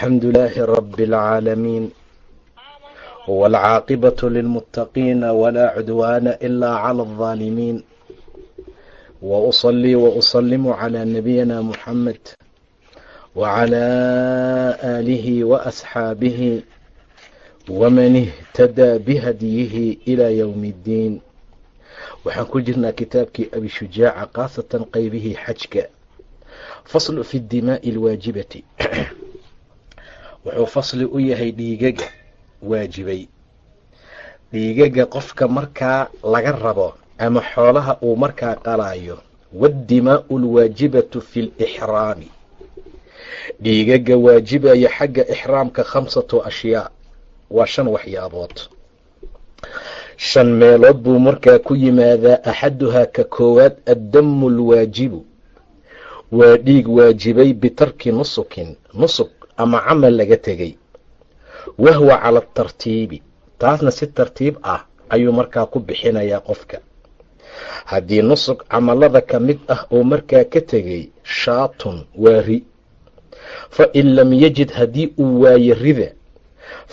الحمد لله رب العالمين والعاقبة للمتقين ولا عدوان إلا على الظالمين وأصلي وأسلم على نبينا محمد وعلى آله وأصحابه ومن اهتدى بهديه إلى يوم الدين waxaan ku jirnaa kitaabkii abi shujaaca khaasatan qeybihii xajka faslu fi dimaa'i alwaajibati wuxuu fasli u yahay dhiigaga waajibay. Dhiigaga qofka markaa laga rabo ama xoolaha uu markaa qalaayo waaddimaa'u alwaajibatu fi lixraami dhiigaga waajibaya xagga ixraamka khamsatu ashyaa waa shan waxyaabood. Shan meelood buu markaa ku yimaadaa axaduhaa ka koowaad addamu alwaajibu waa dhiig waajibay bitarki nusukin nusuk ama camal laga tegay wahwa cala atartiibi taasna si tartiib ah ayuu markaa ku bixinayaa qofka. Haddii nusuk camalada ka mid ah oo markaa ka tegay shaatun waa ri. Fa in lam yajid haddii uu waayo rida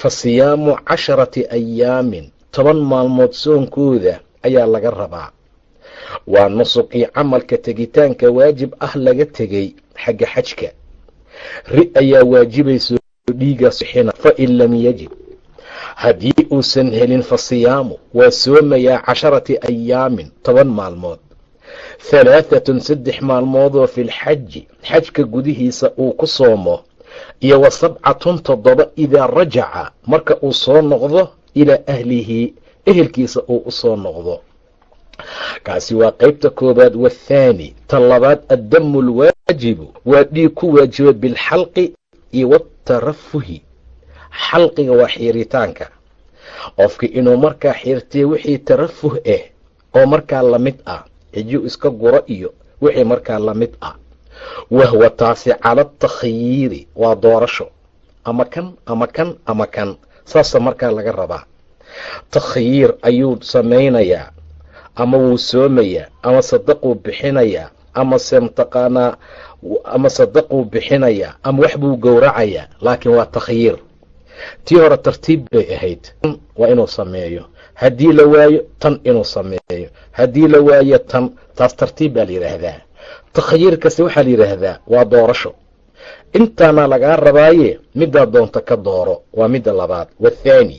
fa siyaamu casharati ayaamin toban maalmood soonkooda ayaa laga rabaa. Waa nusukii camalka tegitaanka waajib ah laga tegay xagga xajka ri ayaa waajibayso dhiigaas bixina fa in lam yajid. Haddii uusan helin fa siyaamu waa soomayaa casharati ayaamin toban maalmood. Halaahatun saddex maalmoodoo filxaji xajka gudihiisa uu ku soomo iyo wa sabcatun toddoba idaa rajaca marka uu soo noqdo ilaa ahlihi ehelkiisa uu u soo noqdo kaasi waa qeybta koowaad wathaani ta labaad addamu alwaajibu waa dhiig ku waajiba bilxalqi iyo watarafuhi xalqiga waa xiiritaanka. Qofki inuu markaa xiirtay wixii tarafuh ah oo markaa la mid ah cijuu iska guro iyo wixii markaa la mid ah wahwa taasi cala takhyiiri waa doorasho. Ama kan ama kan ama kan. Saasa markaa laga rabaa. Takhyiir ayuu samaynayaa ama wuu soomayaa ama sadaquu bixinayaa ama se mataqaanaa ama sadaquu bixinayaa ama wax buu gowracayaa laakiin waa takhyiir tii hore tartiib bay ahayd. Waa inuu sameeyo. Haddii la waayo tan inuu sameeyo. Haddii la waayo tan. Taas tartiib baa la yidhaahdaa. Takhyiirkasi waxaa la yidhaahdaa waa doorasho. Intaana lagaa rabaaye middaa doonta ka dooro waa midda labaad. Wathaani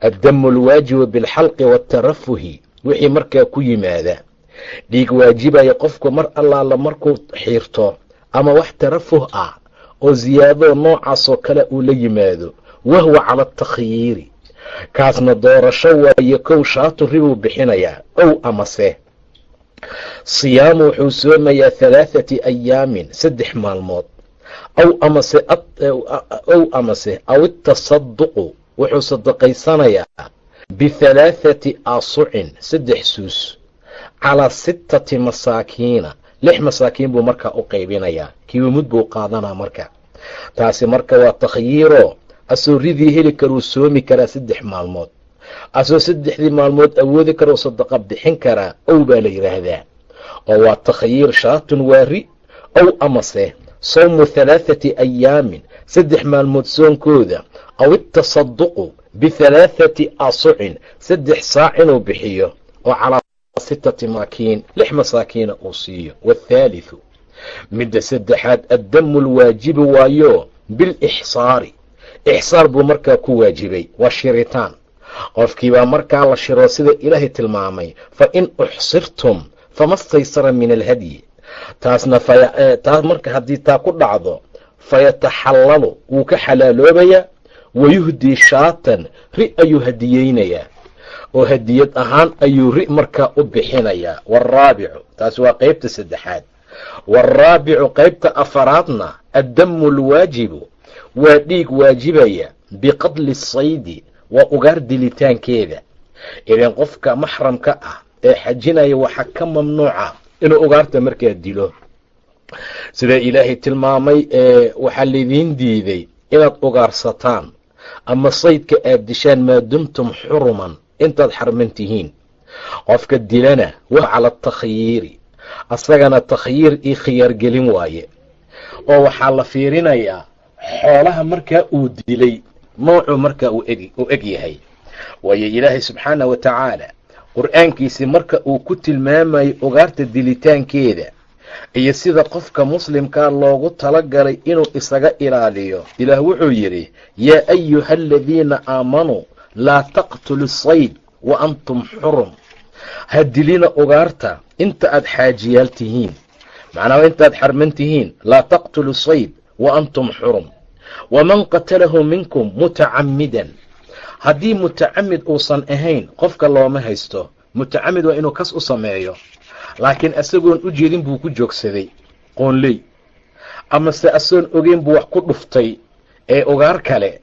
addamu alwaajibu bilxalqi waatarafuhi wixii markaa ku yimaada. Dhiig waajibaya qofku mar allaala markuu xiirto ama wax tarafuh ah oo siyaadoo noocaasoo kale uu la yimaado wahwa cala atakhyiiri kaasna doorasho waaye kow shaatu ribuu bixinayaa ow amase siyaamu wuxuu soomayaa halaathati ayaamin saddex maalmood. Aw amase ow amase aw itasaduqu wuxuu sadaqaysanayaa bihalaathati aasucin saddex suus calaa sittati masaakiina lix masaakiin buu markaa u qaybinayaa kiimamud buu qaadanaa marka taasi marka waa takhyiiroo asoo ridii heli karuu soomi karaa saddex maalmood asoo saddexdii maalmood awoodi karuu sadaqa bixin karaa ow baa la yidhaahdaa oo waa takhyiir shaatun waari ow amase sawmu halaathati ayaamin saddex maalmood soonkooda aw itasaduqu bihalaathati asucin saddex saac inuu bixiyo oo calaa sittati maakiin lix masaakiina uu siiyo waathaalithu midda saddexaad addamu lwaajibi waayo bilixsaari ixsaar buu markaa ku waajibay waa shiritaan qofkiibaa markaa la shiro sida ilaahay tilmaamay fa in uxsirtum fama staysara min alhadyi taasna taas marka haddii taa ku dhacdo fayataxallalu wuu ka xalaaloobayaa wayuhdii shaatan ri ayuu hadiyeynayaa oo hadiyad ahaan ayuu ri markaa u bixinayaa waaraabicu taasi waa qeybta saddexaad waaraabicu qeybta afaraadna addamu alwaajibu waa dhiig waajibaya biqadli saydi waa ugaar dilitaankeeda idan qofka maxramka ah ee xajinaya waxaa ka mamnuuca inuu ugaarta markaa dilo sida ilaahay tilmaamay ee waxaa laydiin diiday inaad ugaarsataan ama saydka aad dishaan maa dumtum xuruman intaad xarman tihiin qofka dilana waa cala takhyiiri asagana takhyiir iyo khiyaargelin waaye. Oo waxaa la fiirinayaa xoolaha markaa uu dilay noocuu markaa uu eg yahay. Waayo ilaahay subxaanah wa tacaala qur'aankiisii marka uu ku tilmaamayo ugaarta dilitaankeeda iyo sida qofka muslimkaa loogu talagalay inuu isaga ilaaliyo. Ilaah wuxuu yidhi yaa ayuha aladiina aamanuu laa taqtulu sayd wa antum xurum ha dilina ugaarta inta aad xaajiyaal tihiin. Macnaha intaad xarman tihiin laa taqtulu sayd wa antum xurum waman qatalahu minkum mutacammidan. Haddii mutacamid uusan ahayn qofka looma haysto. Mutacamid waa inuu kas u sameeyo laakiin asagoon u jeedin buu ku joogsaday qoonley. Amase asagoon ogeyn buu wax ku dhuftay ee ugaar kale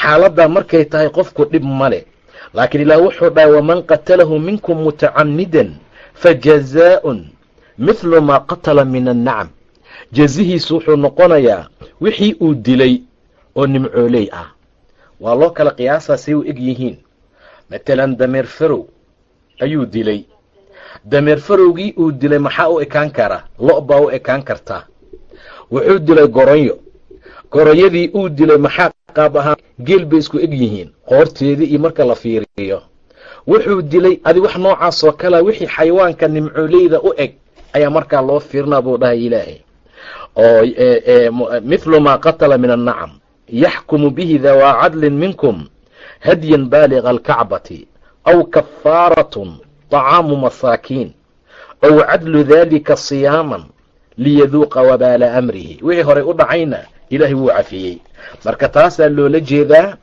xaaladdaa markay tahay qofku dhib male laakiin ilaah wuxuu dhahay waman qatalahu minkum mutacamidan fajazaa'un mithlu maa qatala min annacam. Jazihiisu wuxuu noqonayaa wixii uu dilay oo nimcooley ah. Waa loo kala qiyaasaa say u eg yihiin. Matalan dameer farow ayuu dilay dameer farowgii uu dilay maxaa u ekaan kara? Lo' baa u ekaan kartaa wuxuu dilay goronyo. Goronyadii uu dilay maxaa qaab ahaan geel bay isku eg yihiin? Qoorteedii iyo marka la fiiriyo. Wuxuu dilay adi wax noocaasoo kalea wixii xayawaanka nimcooleyda u eg ayaa markaa loo fiirinaa buu dhahay ilaahay. Oo mithlu maa qatala min annacam yaxkumu bihi dawaa cadlin minkum hadyan baaliga alkacbati aw kafaaratun طacaamu masaakiin aw cadlu dalika siyaaman liyaduuqa wabaala amrihi wixii horey u dhacayna ilaahay wuu cafiyey marka taasaa loola jeedaa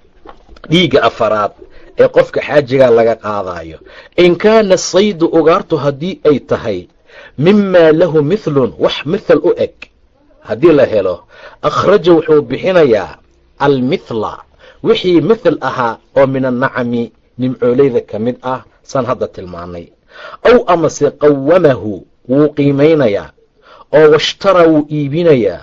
dhiigga afaraad ee qofka xaajigaa laga qaadayo in kaana saydu ugaartu haddii ay tahay mimaa lahu mithlun wax mithal u eg haddii la helo akhraja wuxuu bixinayaa almithla wixii mithal ahaa oo min annacami nimcooleyda ka mid ah san hadda tilmaanay. Aw amase qawamahu wuu qiimaynayaa oo washtara wuu iibinayaa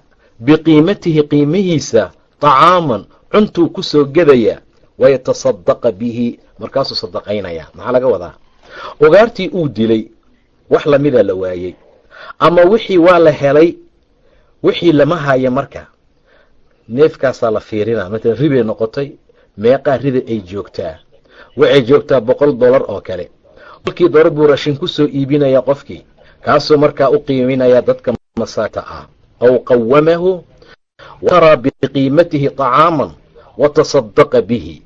biqiimatihi qiimihiisa طacaaman cuntuu ku soo gedaya wayataصadaqa bihi markaasuu sadaqaynaya maxaa laga wadaa? Ugaartii uu dilay wax lamida la waayey ama wixii waa la helay wixii lama haya marka. Neefkaasaa la fiirinaa matalan ribay noqotay meeqaa rida ay joogtaa waxay joogtaa boqol dollar oo kale. Boqolkii dollar buu rashin ku soo iibinayaa qofkii kaasuu markaa u qiiminayaa dadka masaakta ah. Aw qawamahu wataraa biqiimatihi طacaaman watasadaqa bihi.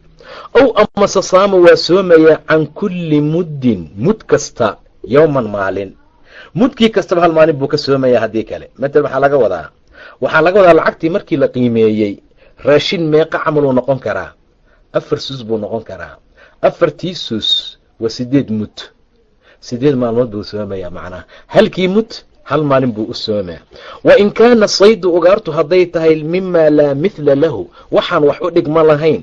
Ow amase saama waa soomayaa can kulli muddin mud kasta yowman maalin. Mudkii kastaba hal maalin buu ka soomayaa haddii kale. Matal waxaa laga wadaa waxaa laga wadaa lacagtii markii la qiimeeyey raashin meeqa camaluu noqon karaa afar sus buu noqon karaa afartii sus waa sideed mud sideed maalmood buu soomayaa macnaha halkii mud hal maalin buu u soomaa wa in kaana saydu ugaartu hadday tahay mimaa laa mithla lahu waxaan wax u dhigma lahayn.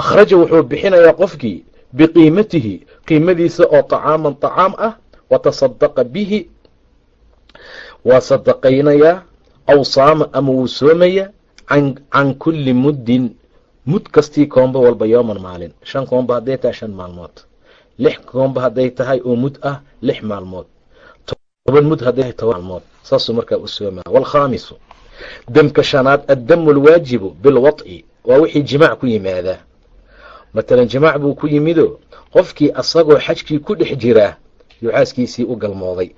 Akhraja wuxuu bixinayaa qofkii biqiimatihi qiimadiisa oo طacaaman طacaam ah watasadaqa bihi waa sadaqaynayaa aw saama ama wuu soomayaa can kulli muddin mud kastii koomba walba yooman maalin. Shan koomba hadday tahay shan maalmood. Lix koomba hadday tahay oo mud ah lix maalmood. Toban mud hadday tahay maalmood. Saasuu markaa u soomaa waalkhaamisu demka shanaad addamu alwaajibu bilwad'i waa wixii jimaac ku yimaadaa matalan jimaac buu ku yimido qofkii asagoo xajkii ku dhex jiraa yuu xaaskiisii u galmooday.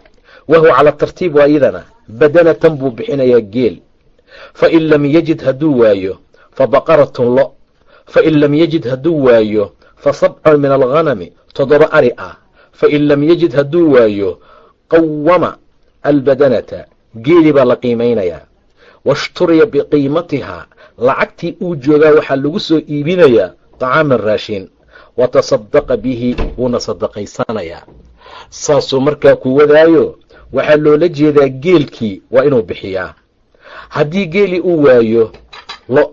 Wahuwa cala tartiib waa iyadana badanatan buu bixinayaa geel. Fain lam yajid hadduu waayo fa baqaratun lo fain lam yajid hadduu waayo fa sabcun min alghanami toddoba ari ah. Fain lam yajid hadduu waayo qawama albadanata geeli baa la qiimaynayaa washturiya biqiimatihaa lacagtii uu joogaa waxaa lagu soo iibinayaa طacaaman raashin. Watasadaqa bihi wuuna sadaqaysanayaa saasuu markaa ku wadaayo waxaa loola jeedaa geelkii waa inuu bixiyaa. Haddii geeli uu waayo lo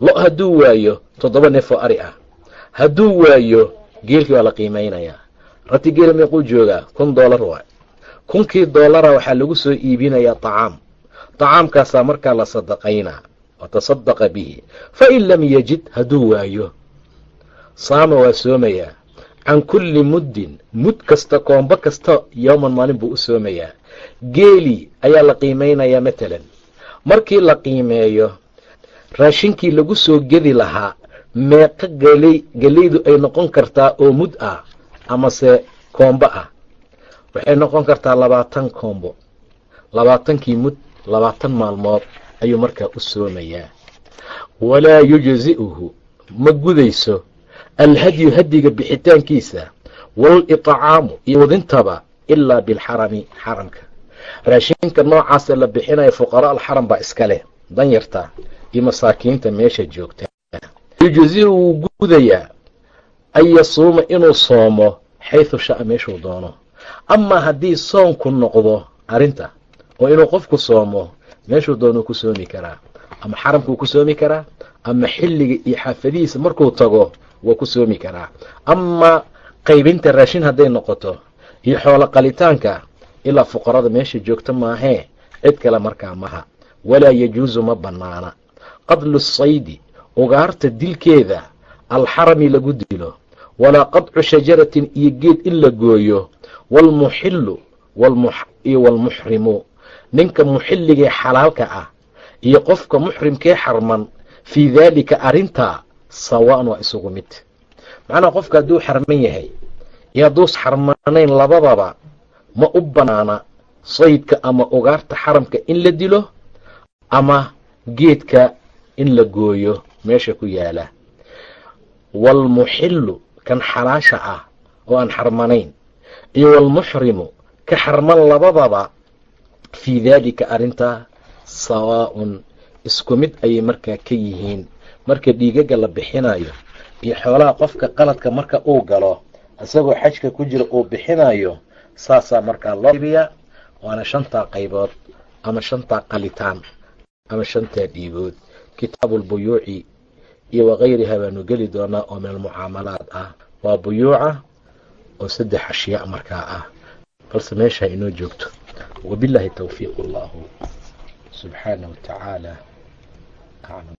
lo hadduu waayo toddoba neef oo ari ah. Hadduu waayo geelkii waa la qiimaynayaa rati geela meequu joogaa kun doolar waay. Kunkii doolara waxaa lagu soo iibinayaa tacaam. Tacaamkaasaa markaa la sadaqaynaa. Watasadaqa bihi. Fa in lam yajid hadduu waayo. Saama waa soomayaa. Can kulli muddin mud kasta koombo kasta yowman maalin buu u soomayaa. Geeli ayaa la qiimaynayaa matalan. Markii la qiimeeyo raashinkii lagu soo gedi lahaa meeqo geley geleydu ay noqon kartaa oo mud ah amase koombo ah. Waxay noqon kartaa labaatan koombo. Labaatankii mud labaatan maalmood ayuu markaa u soomayaa. Walaa yujzi'uhu ma gudayso. Alhadyu hadiga bixitaankiisa walitcaamu iyo wadintaba ilaa bilxarami xaramka. Raashinka noocaasa la bixinaya fuqaraa alxaram baa iska leh danyarta iyo masaakiinta meesha joogta yujziu wuu gudayaa an yasuuma inuu soomo xaysu sha'a meeshuu doono. Amaa haddii soonku noqdo arrinta oo inuu qofku soomo meeshuu doonuu ku soomi karaa. Ama xaramkuu ku soomi karaa ama xilliga iyo xaafadihiisa markuu tago waa ku soomi karaa. Amaa qaybinta raashin hadday noqoto iyo xoolo qalitaanka ilaa fuqarada meesha joogta maahee cid kale markaa maha walaa yajuusu ma bannaana. Qadlu saydi ugaarta dilkeeda alxarami lagu dilo walaa qadcu shajaratin iyo geed in la gooyo waalmuxilu iyo waalmuxrimu ninka muxilligee xalaalka ah iyo qofka muxrimkee xarman fii daalika arrintaa sawaan waa isugu mid. Macnaha qofka hadduu xarman yahay iyo hadduus xarmanayn labadaba ma u bannaana saydka ama ugaarta xaramka in la dilo ama geedka in la gooyo meesha ku yaalla. Waalmuxilu kan xalaasha ah oo aan xarmanayn. Iyo waalmuxrimu ka xarman labadaba fii daalika sawaa'un isku mid ayay markaa ka yihiin. Marka dhiigaga la bixinayo iyo xoolaha qofka qaladka marka uu galo isagoo xajka ku jira uu bixinayo saasaa markaa loo waana shantaa qaybood ama shantaa qalitaan ama shantaa dhiigood kitaabuulbuyuuci iyo wakayriha baanu geli doonaa oo min almucaamalaad ah. Waa buyuuca oo saddex ashyaa markaa ah. Balse meesha inoo joogto. Wabilaahi towfiiq allahu subxaanah wa